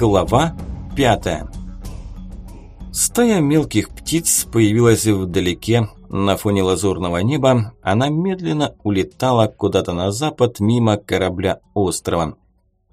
Глава пятая. Стая мелких птиц появилась вдалеке, на фоне лазурного неба. Она медленно улетала куда-то на запад мимо корабля острова.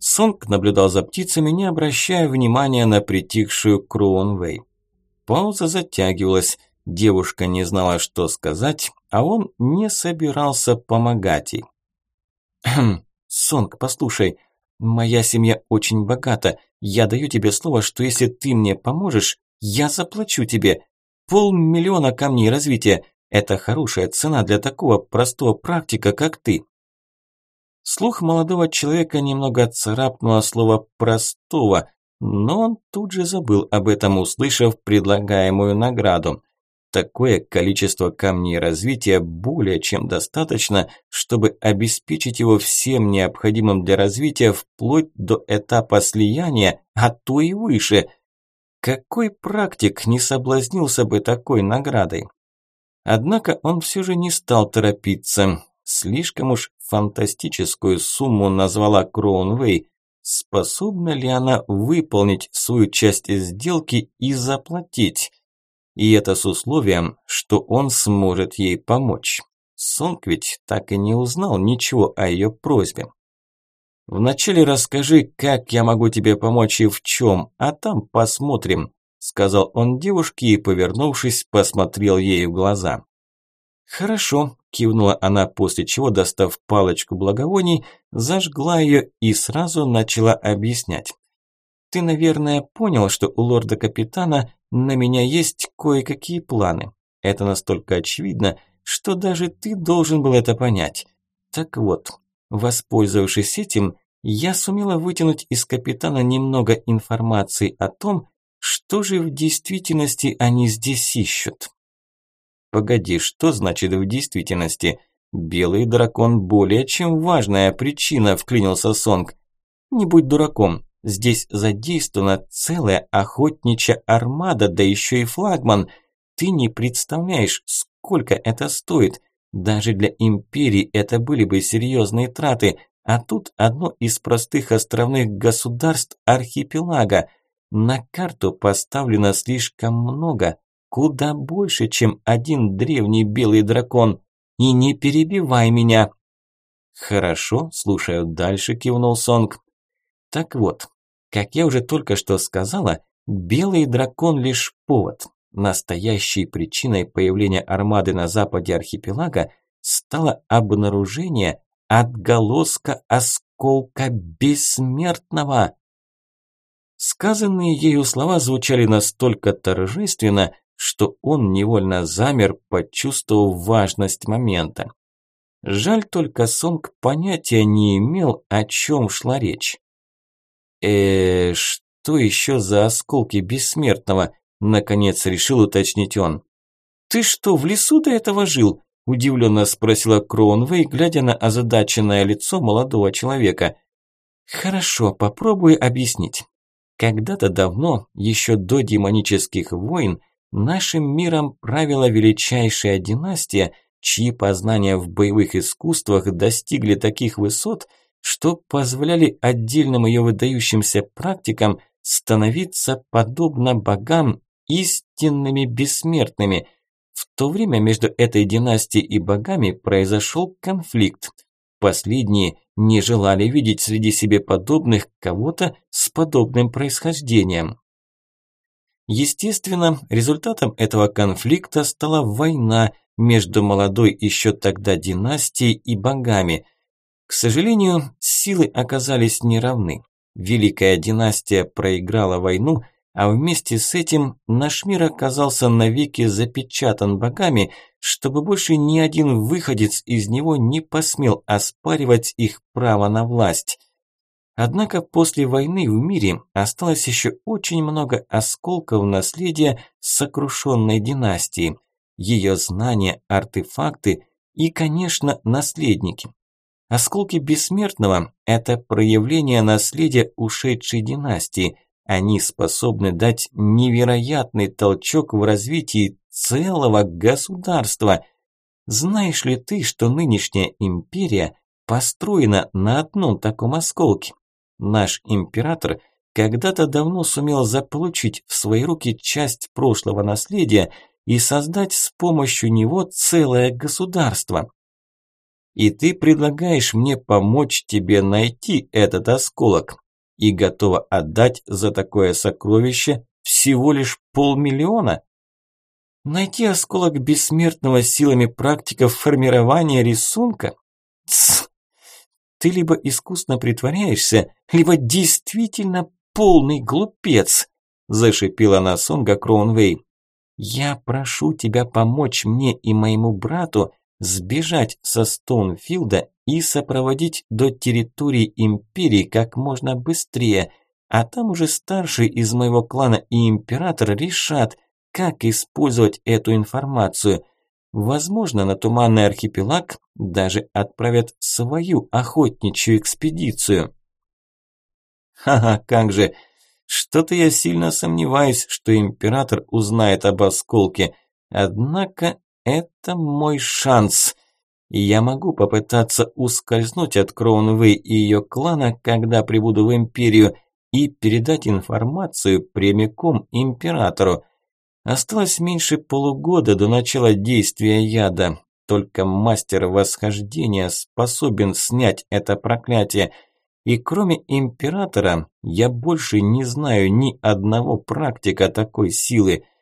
Сонг наблюдал за птицами, не обращая внимания на притихшую Кроунвей. Пауза затягивалась, девушка не знала, что сказать, а он не собирался помогать ей. «Сонг, послушай, моя семья очень богата. Я даю тебе слово, что если ты мне поможешь, я заплачу тебе. Полмиллиона камней развития. Это хорошая цена для такого простого практика, как ты». Слух молодого человека немного царапнуло слово «простого», но он тут же забыл об этом, услышав предлагаемую награду. Такое количество камней развития более чем достаточно, чтобы обеспечить его всем необходимым для развития вплоть до этапа слияния, а то и выше. Какой практик не соблазнился бы такой наградой? Однако он все же не стал торопиться. Слишком уж фантастическую сумму назвала Кроунвей. Способна ли она выполнить свою часть сделки и заплатить? И это с условием, что он сможет ей помочь. Сонг ведь так и не узнал ничего о ее просьбе. «Вначале расскажи, как я могу тебе помочь и в чем, а там посмотрим», сказал он девушке и, повернувшись, посмотрел ей в глаза. «Хорошо», – кивнула она, после чего, достав палочку благовоний, зажгла ее и сразу начала объяснять. «Ты, наверное, понял, что у лорда-капитана на меня есть кое-какие планы. Это настолько очевидно, что даже ты должен был это понять. Так вот, воспользовавшись этим, я сумела вытянуть из капитана немного информации о том, что же в действительности они здесь ищут. Погоди, что значит в действительности? Белый дракон более чем важная причина, вклинился Сонг. Не будь дураком, Здесь задействована целая охотничья армада, да еще и флагман. Ты не представляешь, сколько это стоит. Даже для империи это были бы серьезные траты, а тут одно из простых островных государств архипелага. На карту поставлено слишком много, куда больше, чем один древний белый дракон. И не перебивай меня. Хорошо, слушаю дальше, кивнул Сонг. Так вот, как я уже только что сказала, белый дракон лишь повод. Настоящей причиной появления армады на западе архипелага стало обнаружение отголоска осколка бессмертного. Сказанные ею слова звучали настолько торжественно, что он невольно замер, почувствовав важность момента. Жаль только Сонг понятия не имел, о чем шла речь э что еще за осколки бессмертного?» Наконец решил уточнить он. «Ты что, в лесу до этого жил?» Удивленно спросила Кроунвей, глядя на озадаченное лицо молодого человека. «Хорошо, попробую объяснить. Когда-то давно, еще до демонических войн, нашим миром правила величайшая династия, чьи познания в боевых искусствах достигли таких высот – что позволяли отдельным ее выдающимся практикам становиться подобно богам истинными бессмертными. В то время между этой династией и богами произошел конфликт. Последние не желали видеть среди себе подобных кого-то с подобным происхождением. Естественно, результатом этого конфликта стала война между молодой еще тогда династией и богами – к сожалению, силы оказались неравны. Великая династия проиграла войну, а вместе с этим наш мир оказался навеки запечатан богами, чтобы больше ни один выходец из него не посмел оспаривать их право на власть. Однако после войны в мире осталось еще очень много осколков наследия сокрушенной династии, ее знания, артефакты и, конечно, наследники. Осколки бессмертного – это проявление наследия ушедшей династии. Они способны дать невероятный толчок в развитии целого государства. Знаешь ли ты, что нынешняя империя построена на одном таком осколке? Наш император когда-то давно сумел заполучить в свои руки часть прошлого наследия и создать с помощью него целое государство. И ты предлагаешь мне помочь тебе найти этот осколок и готова отдать за такое сокровище всего лишь полмиллиона? Найти осколок бессмертного силами практиков формирования рисунка? Тсс! Ты либо искусно притворяешься, либо действительно полный глупец, зашипела на Сонга Кроунвей. Я прошу тебя помочь мне и моему брату сбежать со Стоунфилда и сопроводить до территории Империи как можно быстрее, а там уже старший из моего клана и Император решат, как использовать эту информацию. Возможно, на Туманный архипелаг даже отправят свою охотничью экспедицию. Ха-ха, как же! Что-то я сильно сомневаюсь, что Император узнает об осколке. Однако это мой шанс. Я могу попытаться ускользнуть от Кроунвей и ее клана, когда прибуду в Империю, и передать информацию прямиком Императору. Осталось меньше полугода до начала действия яда. Только мастер восхождения способен снять это проклятие. И кроме Императора, я больше не знаю ни одного практика такой силы –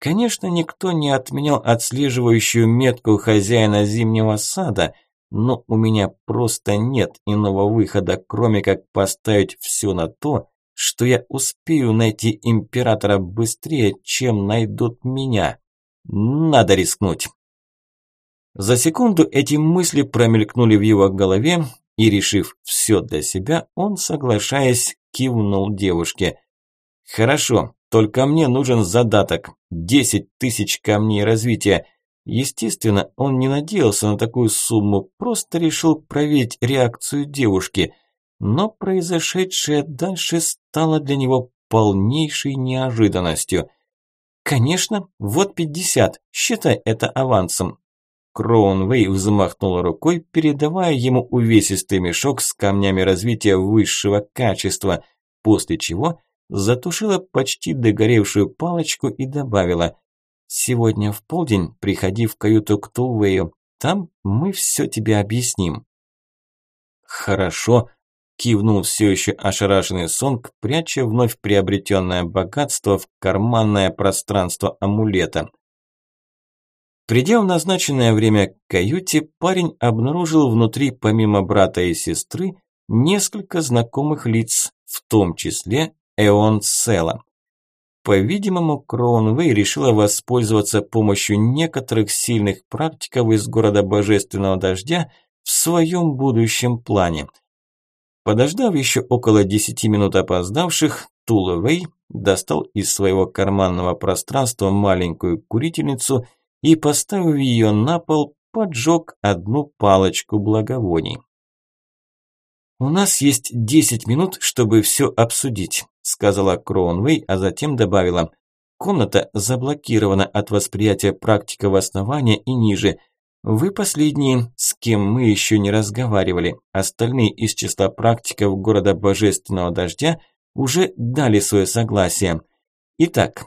Конечно, никто не отменял отслеживающую метку хозяина зимнего сада, но у меня просто нет иного выхода, кроме как поставить все на то, что я успею найти императора быстрее, чем найдут меня. Надо рискнуть. За секунду эти мысли промелькнули в его голове, и, решив все для себя, он, соглашаясь, кивнул девушке. «Хорошо, только мне нужен задаток – 10 тысяч камней развития. Естественно, он не надеялся на такую сумму, просто решил проверить реакцию девушки. Но произошедшее дальше стало для него полнейшей неожиданностью. «Конечно, вот 50, считай это авансом». Кроунвей взмахнула рукой, передавая ему увесистый мешок с камнями развития высшего качества, после чего – затушила почти догоревшую палочку и добавила «Сегодня в полдень приходи в каюту к Тулвею, там мы все тебе объясним». «Хорошо», – кивнул все еще ошарашенный Сонг, пряча вновь приобретенное богатство в карманное пространство амулета. Придя в назначенное время к каюте, парень обнаружил внутри, помимо брата и сестры, несколько знакомых лиц, в том числе Эон Села. По-видимому, Кроунвей решила воспользоваться помощью некоторых сильных практиков из города Божественного Дождя в своем будущем плане. Подождав еще около десяти минут опоздавших, Туловей достал из своего карманного пространства маленькую курительницу и, поставив ее на пол, поджег одну палочку благовоний. «У нас есть десять минут, чтобы все обсудить», сказала Кроунвей, а затем добавила «Комната заблокирована от восприятия практиков основания и ниже. Вы последние, с кем мы еще не разговаривали. Остальные из числа практиков города Божественного Дождя уже дали свое согласие. Итак,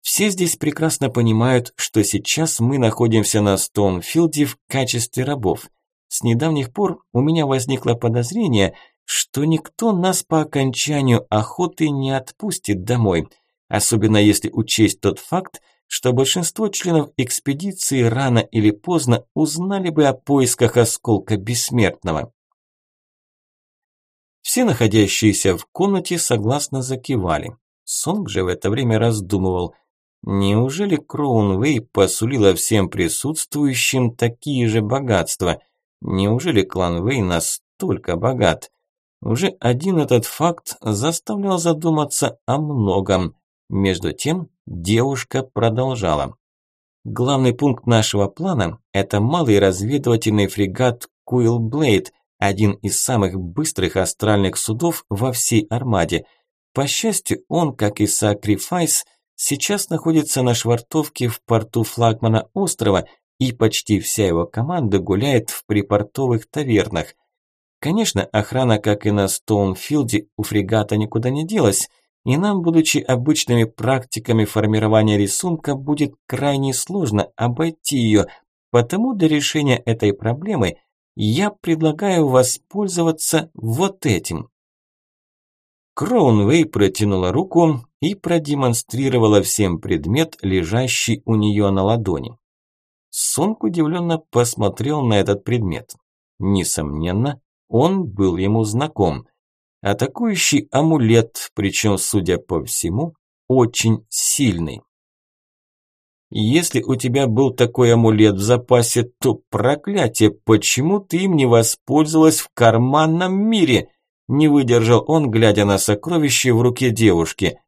все здесь прекрасно понимают, что сейчас мы находимся на Стоунфилде в качестве рабов. С недавних пор у меня возникло подозрение, что никто нас по окончанию охоты не отпустит домой, особенно если учесть тот факт, что большинство членов экспедиции рано или поздно узнали бы о поисках осколка бессмертного. Все находящиеся в комнате согласно закивали. Сонг же в это время раздумывал, неужели Кроунвей посулила всем присутствующим такие же богатства – Неужели клан Вэй настолько богат? Уже один этот факт заставлял задуматься о многом. Между тем девушка продолжала. Главный пункт нашего плана – это малый разведывательный фрегат Куил Блейд, один из самых быстрых астральных судов во всей армаде. По счастью, он, как и Сакрифайс, сейчас находится на швартовке в порту флагмана острова – и почти вся его команда гуляет в припортовых тавернах. Конечно, охрана, как и на Стоунфилде, у фрегата никуда не делась, и нам, будучи обычными практиками формирования рисунка, будет крайне сложно обойти ее, потому для решения этой проблемы я предлагаю воспользоваться вот этим. Кроунвей протянула руку и продемонстрировала всем предмет, лежащий у нее на ладони. Сонг удивленно посмотрел на этот предмет. Несомненно, он был ему знаком. Атакующий амулет, причем, судя по всему, очень сильный. Если у тебя был такой амулет в запасе, то проклятие, почему ты им не воспользовалась в карманном мире? Не выдержал он, глядя на сокровище в руке девушки.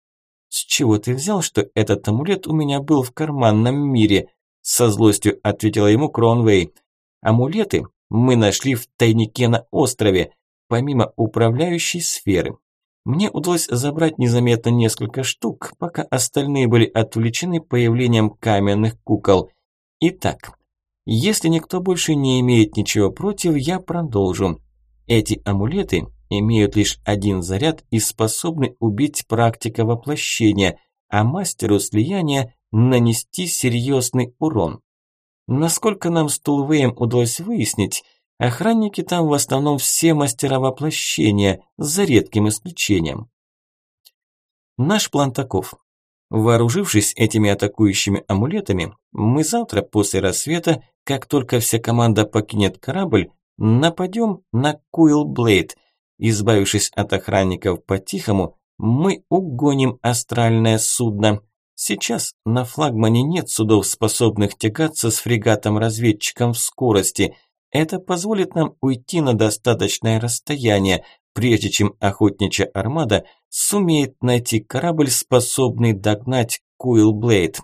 С чего ты взял, что этот амулет у меня был в карманном мире? Со злостью ответила ему Кронвей. Амулеты мы нашли в тайнике на острове, помимо управляющей сферы. Мне удалось забрать незаметно несколько штук, пока остальные были отвлечены появлением каменных кукол. Итак, если никто больше не имеет ничего против, я продолжу. Эти амулеты имеют лишь один заряд и способны убить практика воплощения, а мастеру слияния нанести серьезный урон. Насколько нам с Тулвеем удалось выяснить, Охранники там в основном все мастера воплощения, за редким исключением. Наш план таков. Вооружившись этими атакующими амулетами, мы завтра после рассвета, как только вся команда покинет корабль, нападем на Куилблейд. Избавившись от охранников по-тихому, мы угоним астральное судно. Сейчас на флагмане нет судов, способных тягаться с фрегатом-разведчиком в скорости – это позволит нам уйти на достаточное расстояние, прежде чем охотничья армада сумеет найти корабль, способный догнать Куилблейд.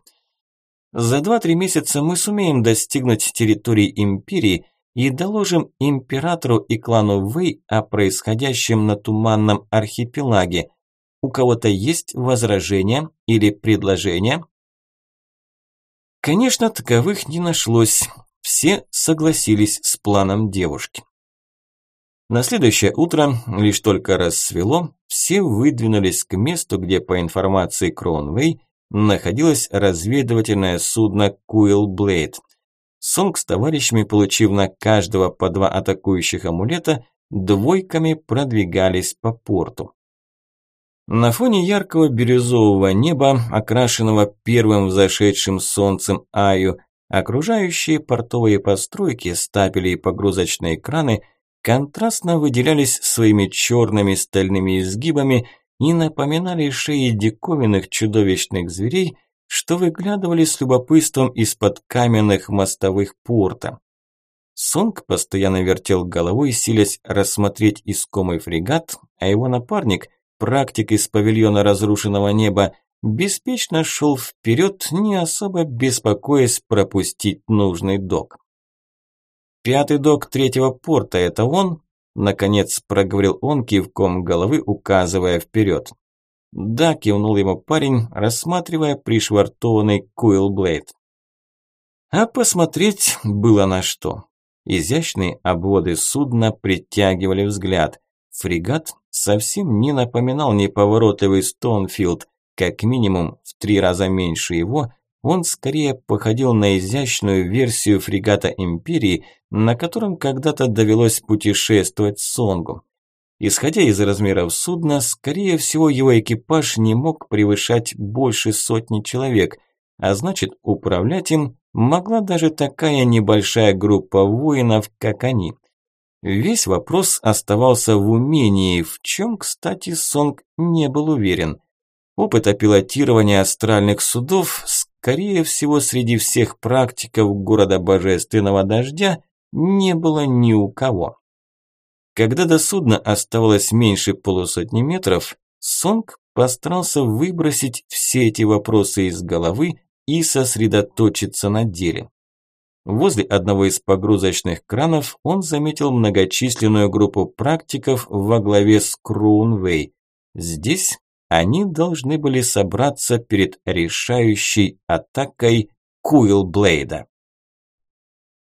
За 2-3 месяца мы сумеем достигнуть территории Империи и доложим Императору и клану Вэй о происходящем на Туманном архипелаге. У кого-то есть возражения или предложения? Конечно, таковых не нашлось. Все согласились с планом девушки. На следующее утро, лишь только рассвело, все выдвинулись к месту, где, по информации Кронвей, находилось разведывательное судно Куил Блейд. Сонг с товарищами, получив на каждого по два атакующих амулета, двойками продвигались по порту. На фоне яркого бирюзового неба, окрашенного первым взошедшим солнцем Аю, Окружающие портовые постройки, стапели и погрузочные краны контрастно выделялись своими черными стальными изгибами и напоминали шеи диковинных чудовищных зверей, что выглядывали с любопытством из-под каменных мостовых порта. Сонг постоянно вертел головой, силясь рассмотреть искомый фрегат, а его напарник, практик из павильона разрушенного неба, беспечно шел вперед, не особо беспокоясь пропустить нужный док. «Пятый док третьего порта – это он?» – наконец проговорил он кивком головы, указывая вперед. «Да», – кивнул ему парень, рассматривая пришвартованный Куилблейд. А посмотреть было на что. Изящные обводы судна притягивали взгляд. Фрегат совсем не напоминал неповоротливый Стоунфилд, как минимум в три раза меньше его, он скорее походил на изящную версию фрегата Империи, на котором когда-то довелось путешествовать Сонгу. Исходя из размеров судна, скорее всего его экипаж не мог превышать больше сотни человек, а значит управлять им могла даже такая небольшая группа воинов, как они. Весь вопрос оставался в умении, в чем, кстати, Сонг не был уверен – Опыта пилотирования астральных судов, скорее всего, среди всех практиков города Божественного Дождя не было ни у кого. Когда до судна оставалось меньше полусотни метров, Сонг постарался выбросить все эти вопросы из головы и сосредоточиться на деле. Возле одного из погрузочных кранов он заметил многочисленную группу практиков во главе с Кроунвей. Здесь они должны были собраться перед решающей атакой Куилблейда.